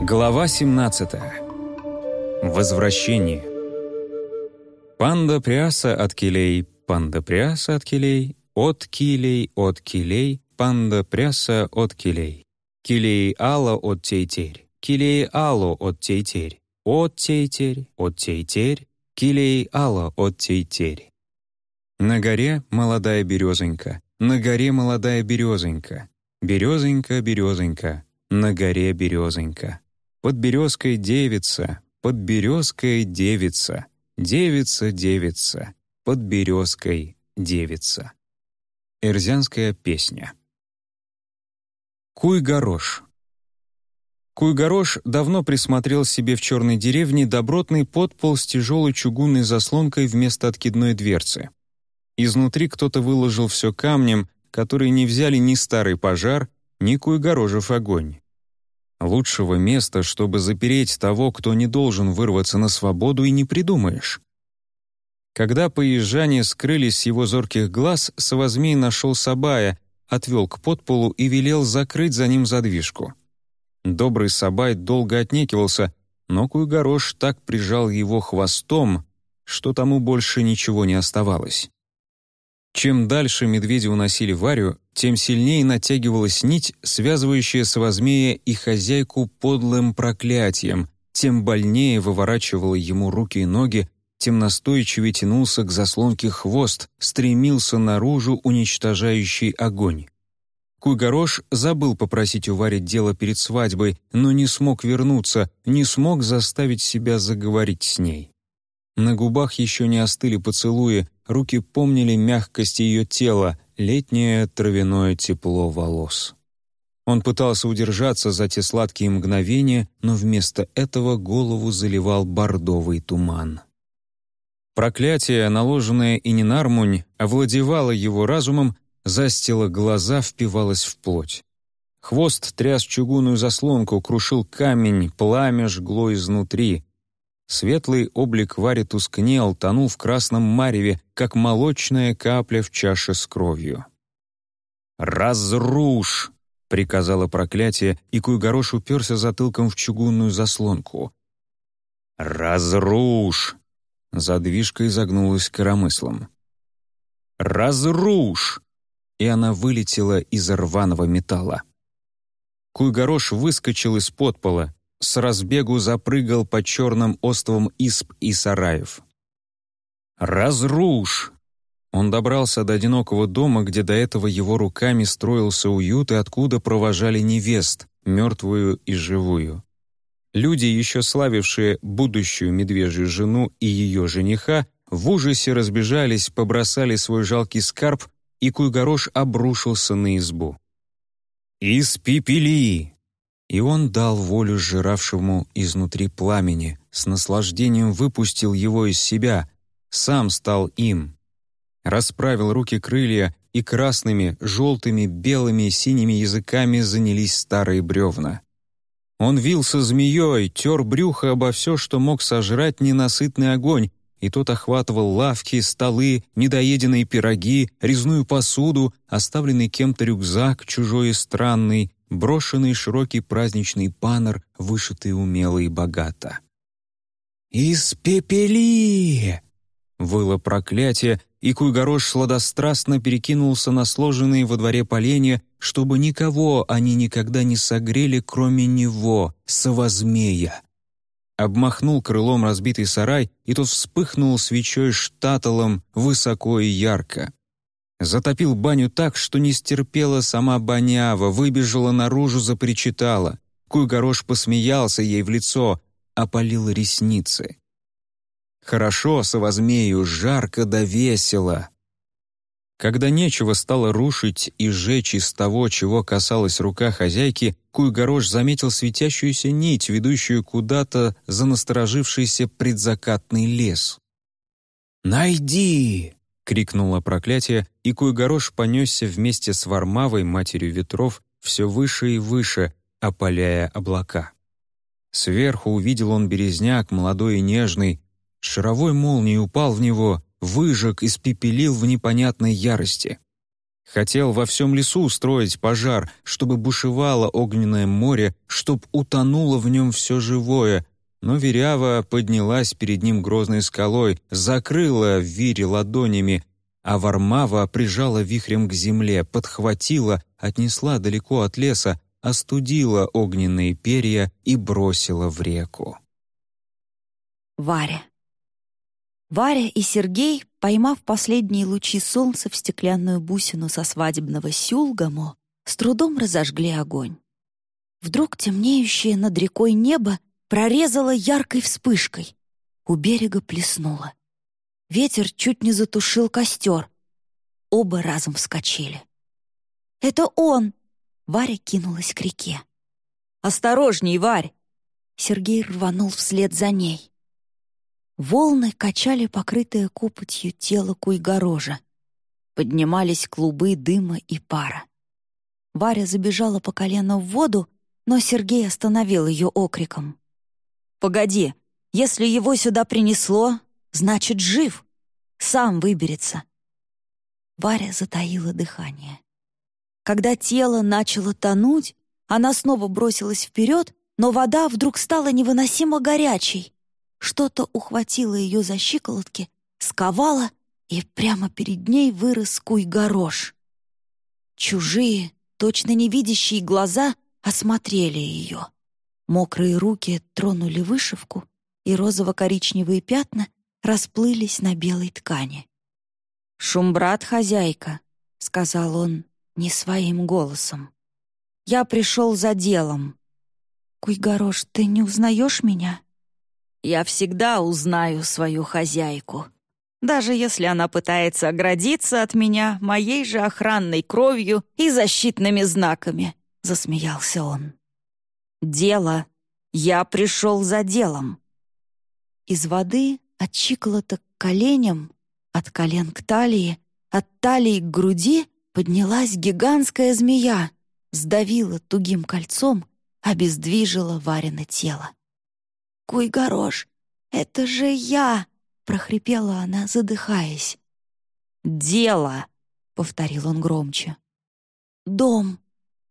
Глава 17. Возвращение. Панда пряса от килей, панда пряса от килей, от килей, от килей, панда пряса от килей. Килей ала от тейтерь, килей ало от тейтерь, от тейтерь, от тейтерь, килей ала от тейтерь. На горе молодая березонька, на горе молодая березонька, березонька, березонька, на горе березонька. Под березкой девица, под березкой девица, девица, девица, под березкой девица. Эрзянская песня. Куй-горош. Куй-горош давно присмотрел себе в черной деревне добротный подпол с тяжелой чугунной заслонкой вместо откидной дверцы. Изнутри кто-то выложил все камнем, которые не взяли ни старый пожар, ни куй-горожев огонь. Лучшего места, чтобы запереть того, кто не должен вырваться на свободу, и не придумаешь. Когда поезжане скрылись с его зорких глаз, Савозмей нашел Сабая, отвел к подполу и велел закрыть за ним задвижку. Добрый Сабай долго отнекивался, но Куйгорош так прижал его хвостом, что тому больше ничего не оставалось. Чем дальше медведи уносили Варю, тем сильнее натягивалась нить, связывающая Савозмея и хозяйку подлым проклятием, тем больнее выворачивала ему руки и ноги, тем настойчивее тянулся к заслонке хвост, стремился наружу уничтожающий огонь. Куйгорош забыл попросить у Вари дело перед свадьбой, но не смог вернуться, не смог заставить себя заговорить с ней. На губах еще не остыли поцелуи, руки помнили мягкость ее тела, летнее травяное тепло волос. Он пытался удержаться за те сладкие мгновения, но вместо этого голову заливал бордовый туман. Проклятие, наложенное и Ининармунь, овладевало его разумом, застило глаза, впивалось в плоть. Хвост тряс чугунную заслонку, крушил камень, пламя жгло изнутри. Светлый облик Вари тускнел, тонул в красном мареве, как молочная капля в чаше с кровью. «Разрушь!» — приказало проклятие, и Куйгорош уперся затылком в чугунную заслонку. «Разрушь!» — задвижка изогнулась коромыслом. «Разрушь!» И она вылетела из рваного металла. Куйгорош выскочил из подпола, с разбегу запрыгал по черным островам исп и сараев. «Разрушь!» Он добрался до одинокого дома, где до этого его руками строился уют и откуда провожали невест, мертвую и живую. Люди, еще славившие будущую медвежью жену и ее жениха, в ужасе разбежались, побросали свой жалкий скарб, и Куйгорош обрушился на избу. «Испепели!» И он дал волю сжиравшему изнутри пламени, с наслаждением выпустил его из себя, сам стал им. Расправил руки крылья, и красными, желтыми, белыми и синими языками занялись старые бревна. Он вился змеей, тер брюхо обо все, что мог сожрать ненасытный огонь, и тот охватывал лавки, столы, недоеденные пироги, резную посуду, оставленный кем-то рюкзак, чужой и странный, брошенный широкий праздничный панор, вышитый умело и богато. «Испепели!» — выло проклятие, и Куйгорош сладострастно перекинулся на сложенные во дворе поленья, чтобы никого они никогда не согрели, кроме него, совозмея. Обмахнул крылом разбитый сарай, и тот вспыхнул свечой штаталом высоко и ярко. Затопил баню так, что не стерпела сама банява, выбежала наружу, запричитала. Куйгорош посмеялся ей в лицо, опалил ресницы. Хорошо, совозмею, жарко да весело. Когда нечего стало рушить и сжечь из того, чего касалась рука хозяйки, Куйгорош заметил светящуюся нить, ведущую куда-то за насторожившийся предзакатный лес. «Найди!» — крикнуло проклятие, и Куйгорош понесся вместе с Вармавой, матерью ветров, все выше и выше, опаляя облака. Сверху увидел он березняк, молодой и нежный, шаровой молнией упал в него, выжег, испепелил в непонятной ярости. Хотел во всем лесу устроить пожар, чтобы бушевало огненное море, чтоб утонуло в нем все живое, но Верява поднялась перед ним грозной скалой, закрыла Вире ладонями, а Вармава прижала вихрем к земле, подхватила, отнесла далеко от леса, остудила огненные перья и бросила в реку. Варя. Варя и Сергей, поймав последние лучи солнца в стеклянную бусину со свадебного сюлгамо, с трудом разожгли огонь. Вдруг темнеющее над рекой небо прорезало яркой вспышкой. У берега плеснуло. Ветер чуть не затушил костер. Оба разом вскочили. «Это он!» Варя кинулась к реке. «Осторожней, Варь!» Сергей рванул вслед за ней. Волны качали покрытое копотью тело куйгорожа. Поднимались клубы дыма и пара. Варя забежала по колено в воду, но Сергей остановил ее окриком. «Погоди, если его сюда принесло, значит, жив. Сам выберется». Варя затаила дыхание. Когда тело начало тонуть, она снова бросилась вперед, но вода вдруг стала невыносимо горячей. Что-то ухватило ее за щиколотки, сковало, и прямо перед ней вырос куй-горош. Чужие, точно невидящие глаза осмотрели ее. Мокрые руки тронули вышивку, и розово-коричневые пятна расплылись на белой ткани. «Шумбрат, хозяйка», — сказал он не своим голосом. «Я пришел за делом». «Куйгорош, ты не узнаешь меня?» Я всегда узнаю свою хозяйку. Даже если она пытается оградиться от меня моей же охранной кровью и защитными знаками, — засмеялся он. Дело. Я пришел за делом. Из воды от щиколоток к коленям, от колен к талии, от талии к груди поднялась гигантская змея, сдавила тугим кольцом, обездвижила Варено тело. Куй-горош, это же я!» — прохрипела она, задыхаясь. «Дело!» — повторил он громче. «Дом!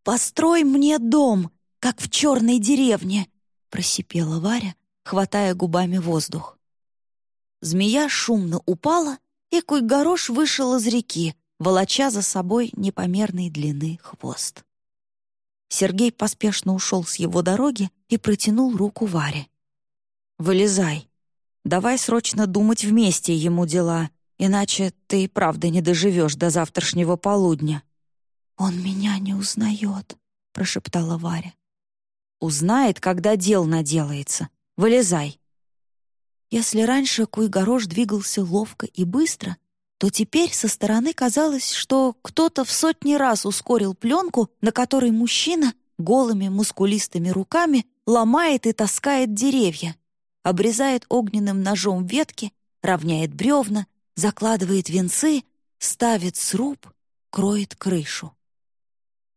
Построй мне дом, как в черной деревне!» — просипела Варя, хватая губами воздух. Змея шумно упала, и Куйгорош вышел из реки, волоча за собой непомерной длины хвост. Сергей поспешно ушел с его дороги и протянул руку Варе. Вылезай. Давай срочно думать вместе ему дела, иначе ты и правда не доживешь до завтрашнего полудня». «Он меня не узнает», — прошептала Варя. «Узнает, когда дел наделается. Вылезай». Если раньше Куйгорош двигался ловко и быстро, то теперь со стороны казалось, что кто-то в сотни раз ускорил пленку, на которой мужчина голыми мускулистыми руками ломает и таскает деревья обрезает огненным ножом ветки, равняет бревна, закладывает венцы, ставит сруб, кроет крышу.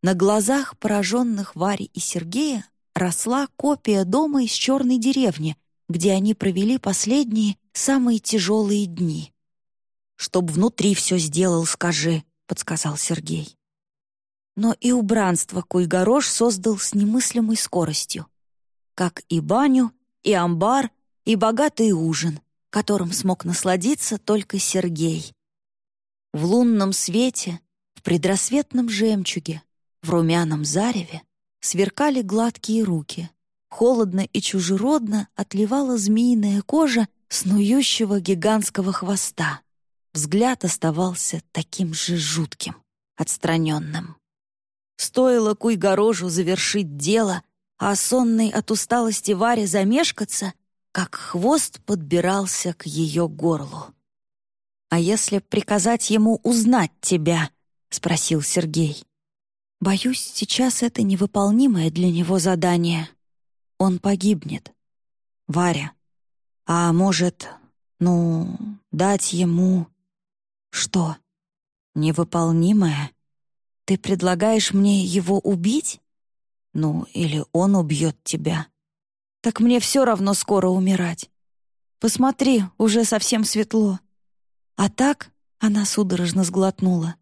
На глазах пораженных Вари и Сергея росла копия дома из черной деревни, где они провели последние, самые тяжелые дни. «Чтоб внутри все сделал, скажи», — подсказал Сергей. Но и убранство Куйгорош создал с немыслимой скоростью. Как и баню, и амбар, и богатый ужин, которым смог насладиться только Сергей. В лунном свете, в предрассветном жемчуге, в румяном зареве сверкали гладкие руки. Холодно и чужеродно отливала змеиная кожа снующего гигантского хвоста. Взгляд оставался таким же жутким, отстраненным. Стоило Куйгорожу завершить дело, а сонный от усталости Варе замешкаться, как хвост подбирался к ее горлу. «А если приказать ему узнать тебя?» — спросил Сергей. «Боюсь, сейчас это невыполнимое для него задание. Он погибнет. Варя, а может, ну, дать ему...» «Что? Невыполнимое? Ты предлагаешь мне его убить? Ну, или он убьет тебя?» так мне все равно скоро умирать. Посмотри, уже совсем светло. А так, она судорожно сглотнула.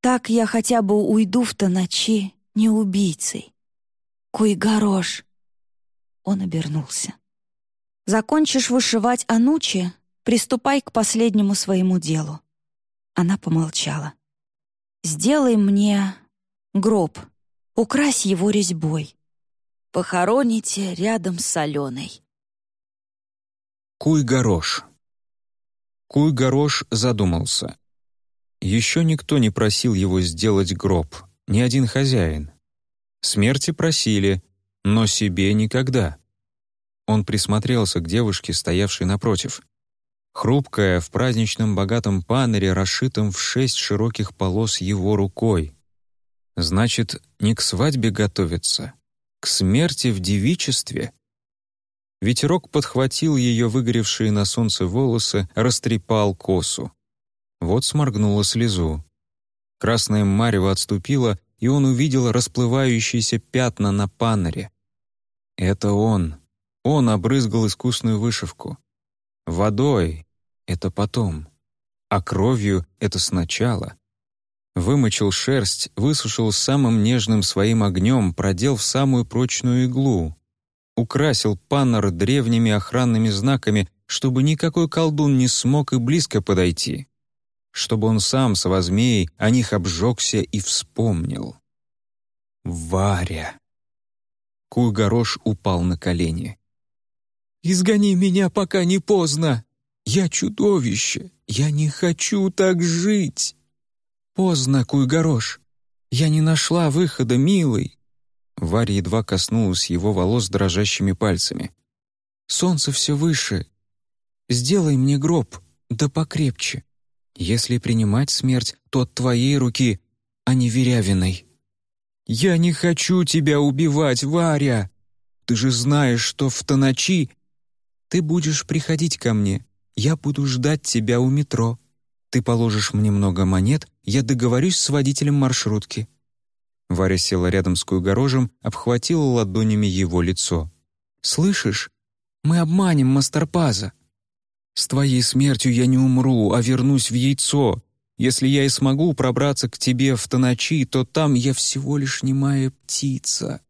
Так я хотя бы уйду в-то ночи не убийцей. Куй-горош!» Он обернулся. «Закончишь вышивать Анучи, приступай к последнему своему делу». Она помолчала. «Сделай мне гроб, укрась его резьбой. Похороните рядом с Аленой». Куй-горош. Куй-горош задумался. Еще никто не просил его сделать гроб, ни один хозяин. Смерти просили, но себе никогда. Он присмотрелся к девушке, стоявшей напротив. Хрупкая, в праздничном богатом панере, расшитом в шесть широких полос его рукой. Значит, не к свадьбе готовится, к смерти в девичестве. Ветерок подхватил ее выгоревшие на солнце волосы, растрепал косу. Вот сморгнула слезу. Красное марево отступило, и он увидел расплывающиеся пятна на панере. Это он. Он обрызгал искусную вышивку. Водой — это потом, а кровью — это сначала. Вымочил шерсть, высушил самым нежным своим огнем, продел в самую прочную иглу. Украсил паннер древними охранными знаками, чтобы никакой колдун не смог и близко подойти чтобы он сам, совозмей, о них обжегся и вспомнил. Варя. Куй-горош упал на колени. «Изгони меня, пока не поздно! Я чудовище! Я не хочу так жить!» «Поздно, Куй-горош! Я не нашла выхода, милый!» Варя едва коснулась его волос дрожащими пальцами. «Солнце все выше. Сделай мне гроб, да покрепче. Если принимать смерть, то от твоей руки, а не верявиной. «Я не хочу тебя убивать, Варя! Ты же знаешь, что в ночи ты будешь приходить ко мне, я буду ждать тебя у метро. Ты положишь мне много монет, я договорюсь с водителем маршрутки». Варя села рядом с Куйгорожем, обхватила ладонями его лицо. «Слышишь? Мы обманем Мастерпаза. С твоей смертью я не умру, а вернусь в яйцо. Если я и смогу пробраться к тебе в ночи, то там я всего лишь немая птица».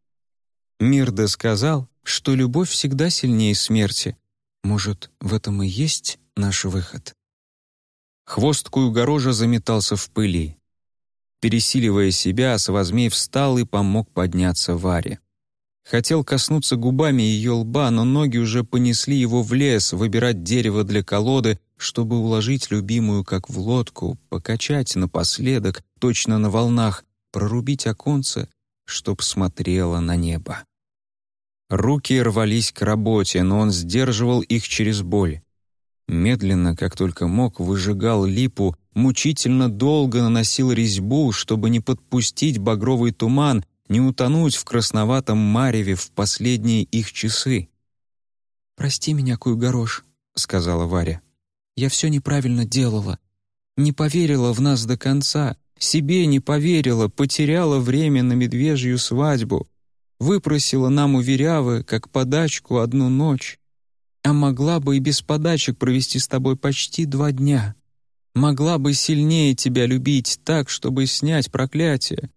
Мирда сказал, что любовь всегда сильнее смерти. Может, в этом и есть наш выход? Хвост Куюгорожа заметался в пыли. Пересиливая себя, Савозмей встал и помог подняться Варе. Хотел коснуться губами ее лба, но ноги уже понесли его в лес, выбирать дерево для колоды, чтобы уложить любимую как в лодку, покачать напоследок, точно на волнах, прорубить оконце, чтоб смотрела на небо. Руки рвались к работе, но он сдерживал их через боль. Медленно, как только мог, выжигал липу, мучительно долго наносил резьбу, чтобы не подпустить багровый туман, не утонуть в красноватом мареве в последние их часы. «Прости меня, Куйгорош», — сказала Варя. «Я все неправильно делала. Не поверила в нас до конца, себе не поверила, потеряла время на медвежью свадьбу, выпросила нам у Верявы, как подачку, одну ночь. А могла бы и без подачек провести с тобой почти два дня. Могла бы сильнее тебя любить так, чтобы снять проклятие,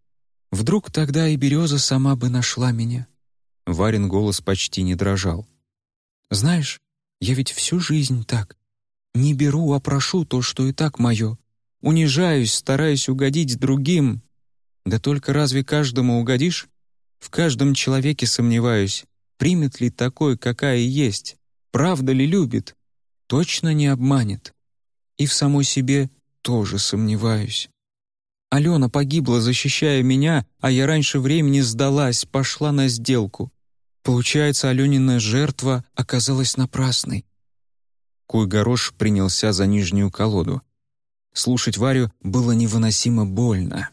Вдруг тогда и береза сама бы нашла меня. Варин голос почти не дрожал. Знаешь, я ведь всю жизнь так. Не беру, а прошу то, что и так мое. Унижаюсь, стараюсь угодить другим. Да только разве каждому угодишь? В каждом человеке сомневаюсь, примет ли такой, какая есть, правда ли любит, точно не обманет. И в самой себе тоже сомневаюсь. Алена погибла, защищая меня, а я раньше времени сдалась, пошла на сделку. Получается, Аленина жертва оказалась напрасной. Куйгорош принялся за нижнюю колоду. Слушать Варю было невыносимо больно.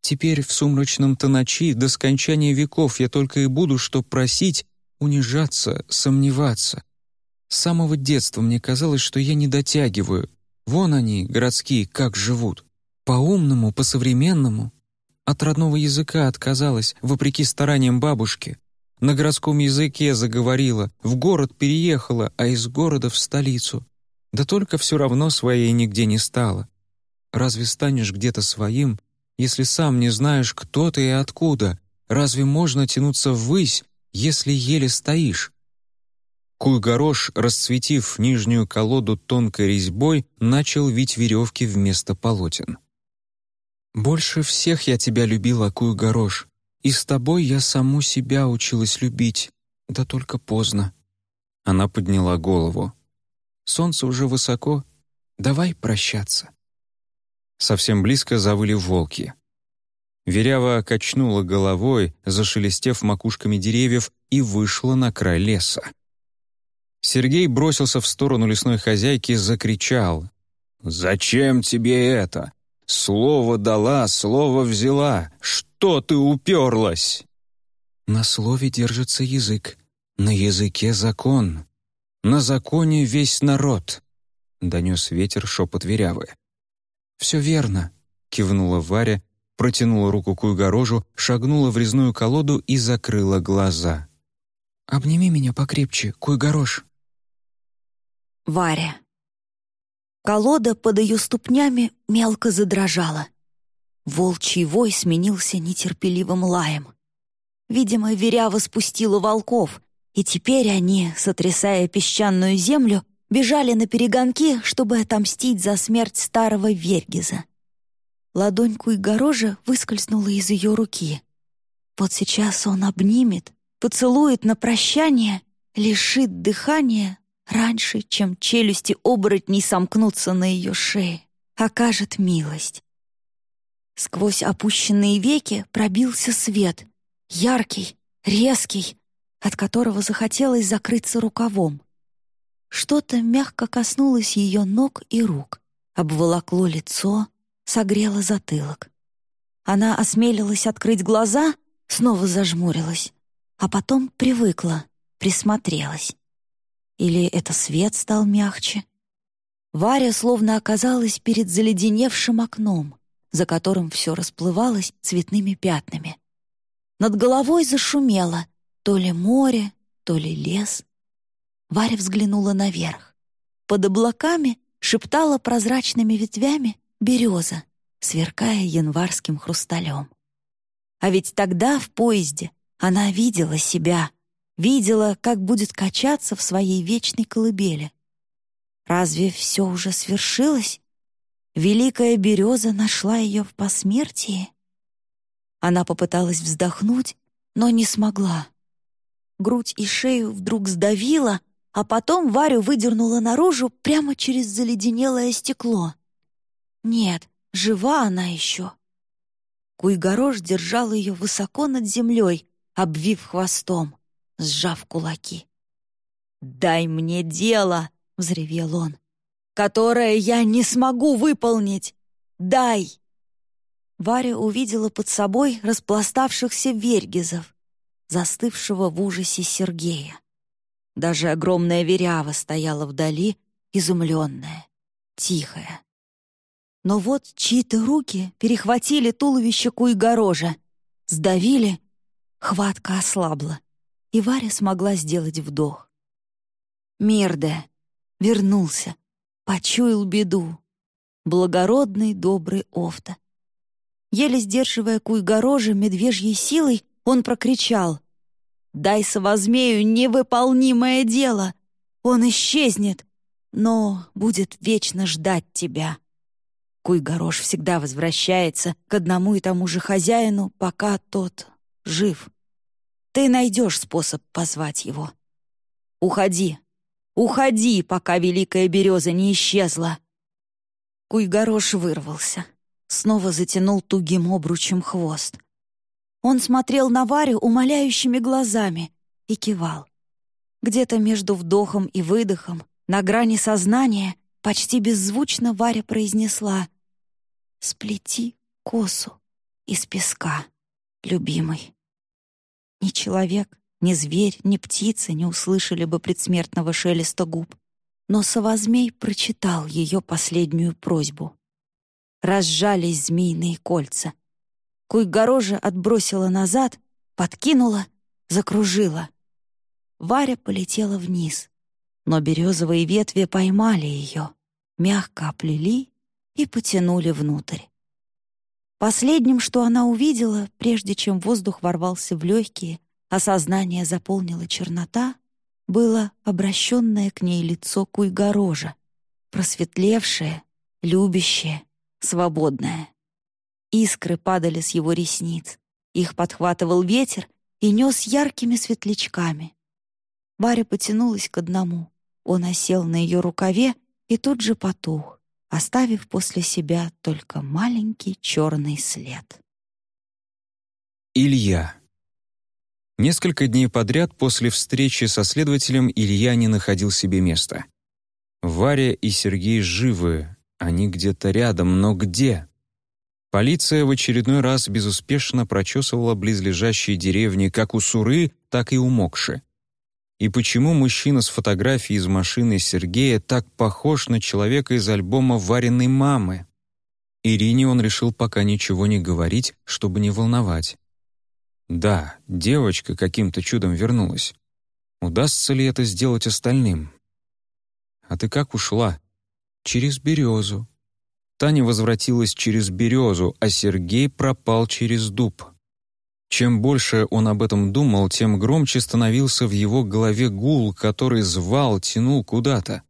Теперь в сумрачном-то ночи до скончания веков я только и буду что просить, унижаться, сомневаться. С самого детства мне казалось, что я не дотягиваю. Вон они, городские, как живут. По-умному, по-современному. От родного языка отказалась, вопреки стараниям бабушки. На городском языке заговорила, в город переехала, а из города в столицу. Да только все равно своей нигде не стала. разве станешь где-то своим, если сам не знаешь, кто ты и откуда? Разве можно тянуться ввысь, если еле стоишь?» Куй-горош, расцветив нижнюю колоду тонкой резьбой, начал вить веревки вместо полотен. «Больше всех я тебя любила, Куй-горош, и с тобой я саму себя училась любить, да только поздно». Она подняла голову. «Солнце уже высоко, давай прощаться». Совсем близко завыли волки. Верява качнула головой, зашелестев макушками деревьев, и вышла на край леса. Сергей бросился в сторону лесной хозяйки, и закричал. «Зачем тебе это? Слово дала, слово взяла. Что ты уперлась?» «На слове держится язык, на языке закон, на законе весь народ», — донес ветер шепот Верявы. «Все верно», — кивнула Варя, протянула руку к угорожу, шагнула в резную колоду и закрыла глаза. «Обними меня покрепче, Куйгорош». Варя. Колода под ее ступнями мелко задрожала. Волчий вой сменился нетерпеливым лаем. Видимо, Верява спустила волков, и теперь они, сотрясая песчаную землю, бежали на перегонки, чтобы отомстить за смерть старого Вергиза. Ладонь Куйгорожа выскользнула из ее руки. Вот сейчас он обнимет, поцелует на прощание, лишит дыхания раньше, чем челюсти оборотней сомкнутся на ее шее, окажет милость. Сквозь опущенные веки пробился свет, яркий, резкий, от которого захотелось закрыться рукавом. Что-то мягко коснулось ее ног и рук, обволокло лицо, согрело затылок. Она осмелилась открыть глаза, снова зажмурилась, а потом привыкла, присмотрелась. Или это свет стал мягче? Варя словно оказалась перед заледеневшим окном, за которым все расплывалось цветными пятнами. Над головой зашумело то ли море, то ли лес. Варя взглянула наверх. Под облаками шептала прозрачными ветвями береза, сверкая январским хрусталем. А ведь тогда в поезде она видела себя — видела, как будет качаться в своей вечной колыбели. Разве все уже свершилось? Великая береза нашла ее в посмертии? Она попыталась вздохнуть, но не смогла. Грудь и шею вдруг сдавила, а потом Варю выдернула наружу прямо через заледенелое стекло. Нет, жива она еще. Куйгорош держал ее высоко над землей, обвив хвостом сжав кулаки. «Дай мне дело!» — взревел он. «Которое я не смогу выполнить! Дай!» Варя увидела под собой распластавшихся вергизов, застывшего в ужасе Сергея. Даже огромная верява стояла вдали, изумленная, тихая. Но вот чьи-то руки перехватили туловище Куйгорожа, сдавили, хватка ослабла и Варя смогла сделать вдох. Мирде вернулся, почуял беду. Благородный, добрый Офта. Еле сдерживая куйгорожа медвежьей силой, он прокричал. «Дай совозмею невыполнимое дело! Он исчезнет, но будет вечно ждать тебя!» Куйгорош всегда возвращается к одному и тому же хозяину, пока тот жив. Ты найдешь способ позвать его. Уходи, уходи, пока великая береза не исчезла. Куйгорош вырвался, снова затянул тугим обручем хвост. Он смотрел на Варю умоляющими глазами и кивал. Где-то между вдохом и выдохом, на грани сознания, почти беззвучно Варя произнесла «Сплети косу из песка, любимый». Ни человек, ни зверь, ни птица не услышали бы предсмертного шелеста губ. Но Совозмей прочитал ее последнюю просьбу. Разжались змеиные кольца. Куйгорожа отбросила назад, подкинула, закружила. Варя полетела вниз, но березовые ветви поймали ее, мягко оплели и потянули внутрь. Последним, что она увидела, прежде чем воздух ворвался в легкие, а сознание заполнила чернота, было обращенное к ней лицо Куйгорожа, просветлевшее, любящее, свободное. Искры падали с его ресниц, их подхватывал ветер и нес яркими светлячками. Варя потянулась к одному. Он осел на ее рукаве и тут же потух, оставив после себя только маленький черный след. Илья. Несколько дней подряд после встречи со следователем Илья не находил себе места. Варя и Сергей живы, они где-то рядом, но где? Полиция в очередной раз безуспешно прочесывала близлежащие деревни как у Суры, так и у Мокши. И почему мужчина с фотографией из машины Сергея так похож на человека из альбома «Вареной мамы»? Ирине он решил пока ничего не говорить, чтобы не волновать. Да, девочка каким-то чудом вернулась. Удастся ли это сделать остальным? А ты как ушла? Через березу. Таня возвратилась через березу, а Сергей пропал через дуб. Чем больше он об этом думал, тем громче становился в его голове гул, который звал, тянул куда-то.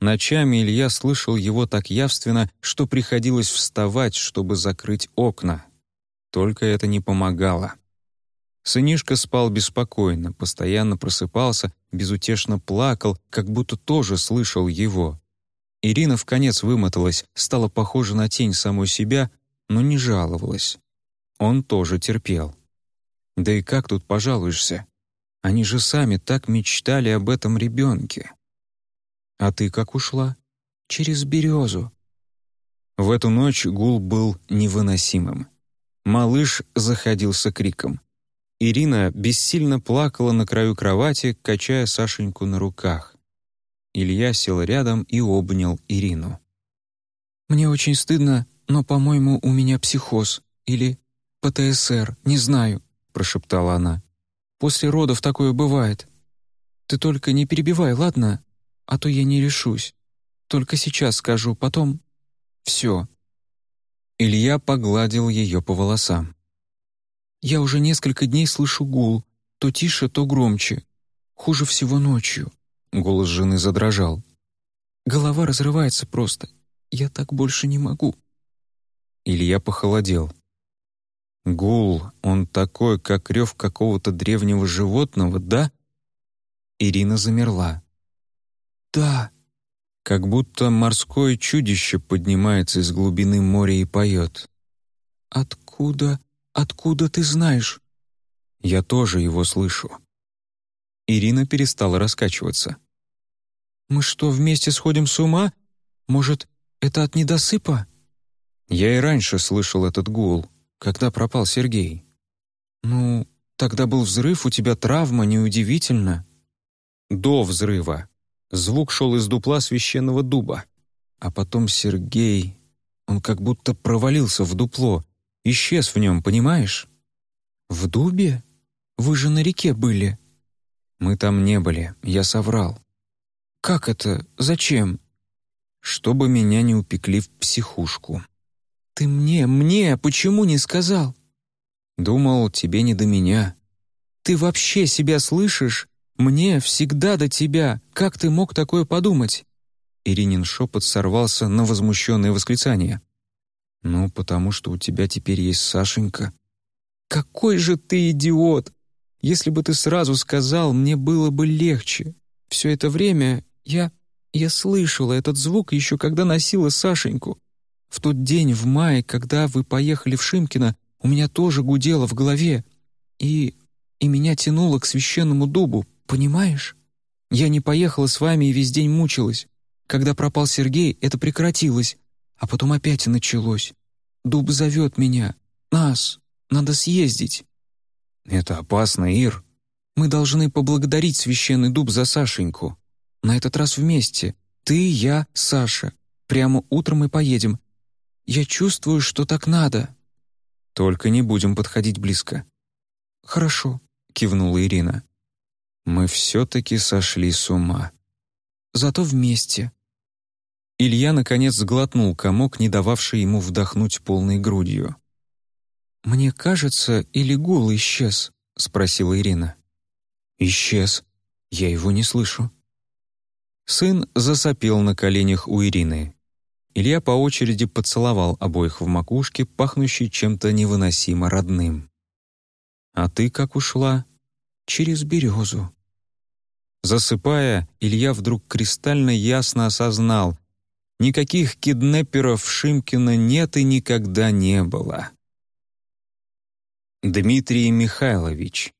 Ночами Илья слышал его так явственно, что приходилось вставать, чтобы закрыть окна. Только это не помогало. Сынишка спал беспокойно, постоянно просыпался, безутешно плакал, как будто тоже слышал его. Ирина в конец вымоталась, стала похожа на тень самой себя, но не жаловалась. Он тоже терпел. Да и как тут пожалуешься? Они же сами так мечтали об этом ребенке. А ты как ушла? Через березу. В эту ночь гул был невыносимым. Малыш заходился криком. Ирина бессильно плакала на краю кровати, качая Сашеньку на руках. Илья сел рядом и обнял Ирину. «Мне очень стыдно, но, по-моему, у меня психоз или ПТСР, не знаю», — прошептала она. «После родов такое бывает. Ты только не перебивай, ладно? А то я не решусь. Только сейчас скажу, потом... Все». Илья погладил ее по волосам. Я уже несколько дней слышу гул, то тише, то громче. Хуже всего ночью. Голос жены задрожал. Голова разрывается просто. Я так больше не могу. Илья похолодел. Гул, он такой, как рев какого-то древнего животного, да? Ирина замерла. Да. Как будто морское чудище поднимается из глубины моря и поет. Откуда «Откуда ты знаешь?» «Я тоже его слышу». Ирина перестала раскачиваться. «Мы что, вместе сходим с ума? Может, это от недосыпа?» «Я и раньше слышал этот гул, когда пропал Сергей». «Ну, тогда был взрыв, у тебя травма, неудивительно». «До взрыва. Звук шел из дупла священного дуба. А потом Сергей... Он как будто провалился в дупло, Исчез в нем, понимаешь? В дубе? Вы же на реке были. Мы там не были, я соврал. Как это? Зачем? Чтобы меня не упекли в психушку. Ты мне, мне, почему не сказал? Думал, тебе не до меня. Ты вообще себя слышишь? Мне всегда до тебя. Как ты мог такое подумать? Иринин шепот сорвался на возмущенное восклицание. «Ну, потому что у тебя теперь есть Сашенька». «Какой же ты идиот! Если бы ты сразу сказал, мне было бы легче. Все это время я... я слышала этот звук еще когда носила Сашеньку. В тот день в мае, когда вы поехали в Шимкино, у меня тоже гудело в голове. И... и меня тянуло к священному дубу, понимаешь? Я не поехала с вами и весь день мучилась. Когда пропал Сергей, это прекратилось. А потом опять началось. Дуб зовет меня. Нас. Надо съездить. Это опасно, Ир. Мы должны поблагодарить священный дуб за Сашеньку. На этот раз вместе. Ты, я, Саша. Прямо утром мы поедем. Я чувствую, что так надо. Только не будем подходить близко. Хорошо, кивнула Ирина. Мы все-таки сошли с ума. Зато вместе. Илья, наконец, сглотнул комок, не дававший ему вдохнуть полной грудью. «Мне кажется, или гул исчез?» — спросила Ирина. «Исчез. Я его не слышу». Сын засопел на коленях у Ирины. Илья по очереди поцеловал обоих в макушке, пахнущей чем-то невыносимо родным. «А ты как ушла?» «Через березу». Засыпая, Илья вдруг кристально ясно осознал, никаких киднепперов Шимкина нет и никогда не было. Дмитрий Михайлович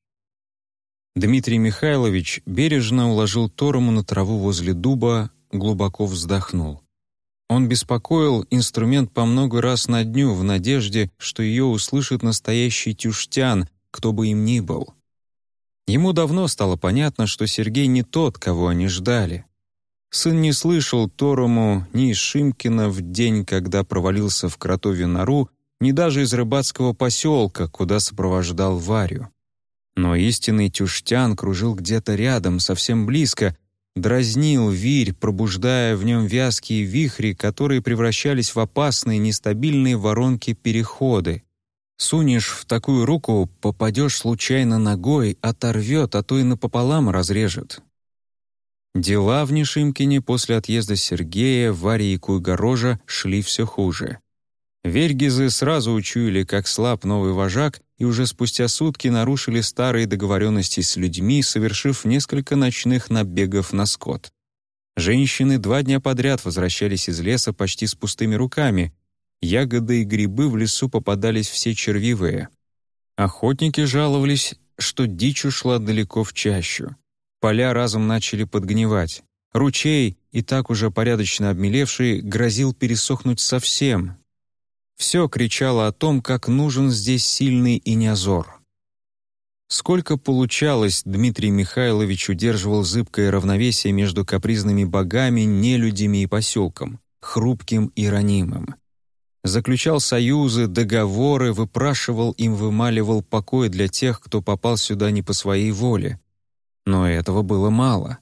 Дмитрий Михайлович бережно уложил Торому на траву возле дуба, глубоко вздохнул. Он беспокоил инструмент по много раз на дню в надежде, что ее услышит настоящий тюштян, кто бы им ни был. Ему давно стало понятно, что Сергей не тот, кого они ждали. Сын не слышал Торому ни из Шимкина в день, когда провалился в кротовью нору, ни даже из рыбацкого поселка, куда сопровождал Варю. Но истинный Тюштян кружил где-то рядом, совсем близко, дразнил вирь, пробуждая в нем вязкие вихри, которые превращались в опасные нестабильные воронки-переходы. Сунешь в такую руку, попадешь случайно ногой, оторвет, а то и напополам разрежет. Дела в Нешимкине после отъезда Сергея, Вари и Куйгорожа шли все хуже. Вергизы сразу учуяли, как слаб новый вожак, и уже спустя сутки нарушили старые договоренности с людьми, совершив несколько ночных набегов на скот. Женщины два дня подряд возвращались из леса почти с пустыми руками. Ягоды и грибы в лесу попадались все червивые. Охотники жаловались, что дичь ушла далеко в чащу. Поля разом начали подгнивать. Ручей, и так уже порядочно обмелевший, грозил пересохнуть совсем, все кричало о том, как нужен здесь сильный инязор. Сколько получалось, Дмитрий Михайлович удерживал зыбкое равновесие между капризными богами, нелюдями и поселком, хрупким и ранимым. Заключал союзы, договоры, выпрашивал им, вымаливал покой для тех, кто попал сюда не по своей воле. Но этого было мало.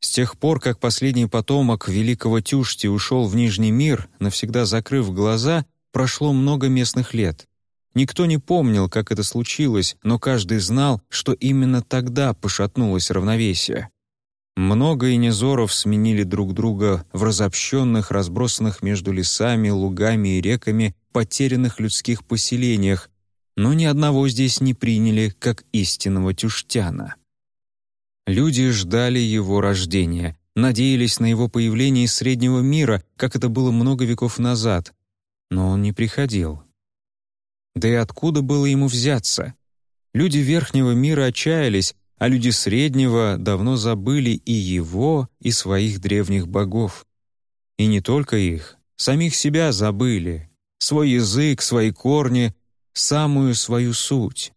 С тех пор, как последний потомок великого Тюшти ушел в Нижний мир, навсегда закрыв глаза, Прошло много местных лет. Никто не помнил, как это случилось, но каждый знал, что именно тогда пошатнулось равновесие. Много инезоров сменили друг друга в разобщенных, разбросанных между лесами, лугами и реками потерянных людских поселениях, но ни одного здесь не приняли как истинного тюштяна. Люди ждали его рождения, надеялись на его появление из среднего мира, как это было много веков назад, но он не приходил. Да и откуда было ему взяться? Люди верхнего мира отчаялись, а люди среднего давно забыли и его, и своих древних богов. И не только их, самих себя забыли, свой язык, свои корни, самую свою суть.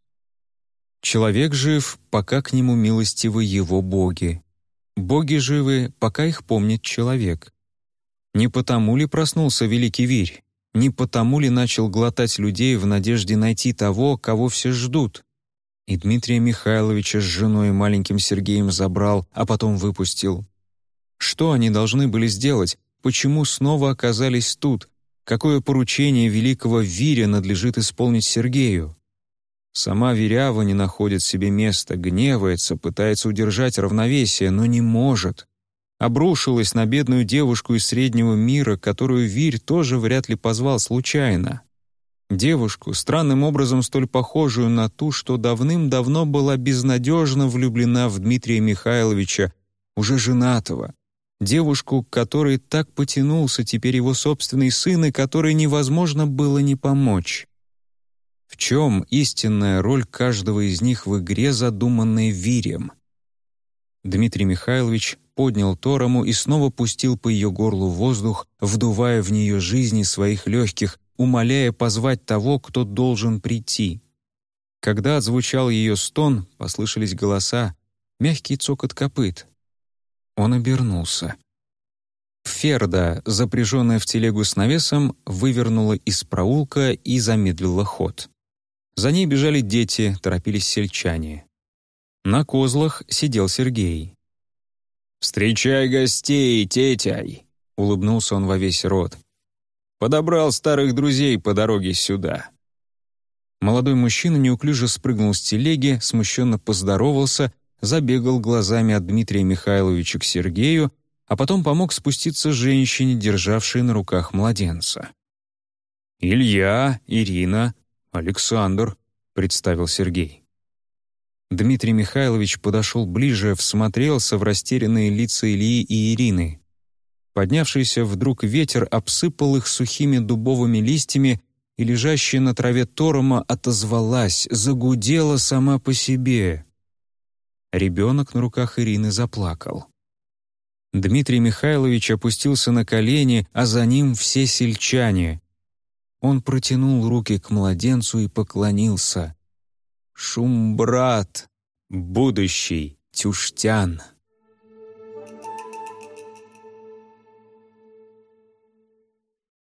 Человек жив, пока к нему милостивы его боги. Боги живы, пока их помнит человек. Не потому ли проснулся великий Вирь? Не потому ли начал глотать людей в надежде найти того, кого все ждут? И Дмитрия Михайловича с женой и маленьким Сергеем забрал, а потом выпустил. Что они должны были сделать? Почему снова оказались тут? Какое поручение великого Виря надлежит исполнить Сергею? Сама Верява не находит себе места, гневается, пытается удержать равновесие, но не может обрушилась на бедную девушку из среднего мира, которую Вирь тоже вряд ли позвал случайно. Девушку, странным образом столь похожую на ту, что давным-давно была безнадежно влюблена в Дмитрия Михайловича, уже женатого. Девушку, которой так потянулся теперь его собственный сын и которой невозможно было не помочь. В чем истинная роль каждого из них в игре, задуманной Вирем? Дмитрий Михайлович поднял Торому и снова пустил по ее горлу воздух, вдувая в нее жизни своих легких, умоляя позвать того, кто должен прийти. Когда отзвучал ее стон, послышались голоса, мягкий цокот копыт. Он обернулся. Ферда, запряженная в телегу с навесом, вывернула из проулка и замедлила ход. За ней бежали дети, торопились сельчане. На козлах сидел Сергей. «Встречай гостей, тетяй!» — улыбнулся он во весь рот. «Подобрал старых друзей по дороге сюда». Молодой мужчина неуклюже спрыгнул с телеги, смущенно поздоровался, забегал глазами от Дмитрия Михайловича к Сергею, а потом помог спуститься женщине, державшей на руках младенца. «Илья, Ирина, Александр», — представил Сергей. Дмитрий Михайлович подошел ближе, всмотрелся в растерянные лица Ильи и Ирины. Поднявшийся вдруг ветер обсыпал их сухими дубовыми листьями, и лежащая на траве Торома отозвалась, загудела сама по себе. Ребенок на руках Ирины заплакал. Дмитрий Михайлович опустился на колени, а за ним все сельчане. Он протянул руки к младенцу и поклонился. «Шумбрат, будущий, Тюштян!»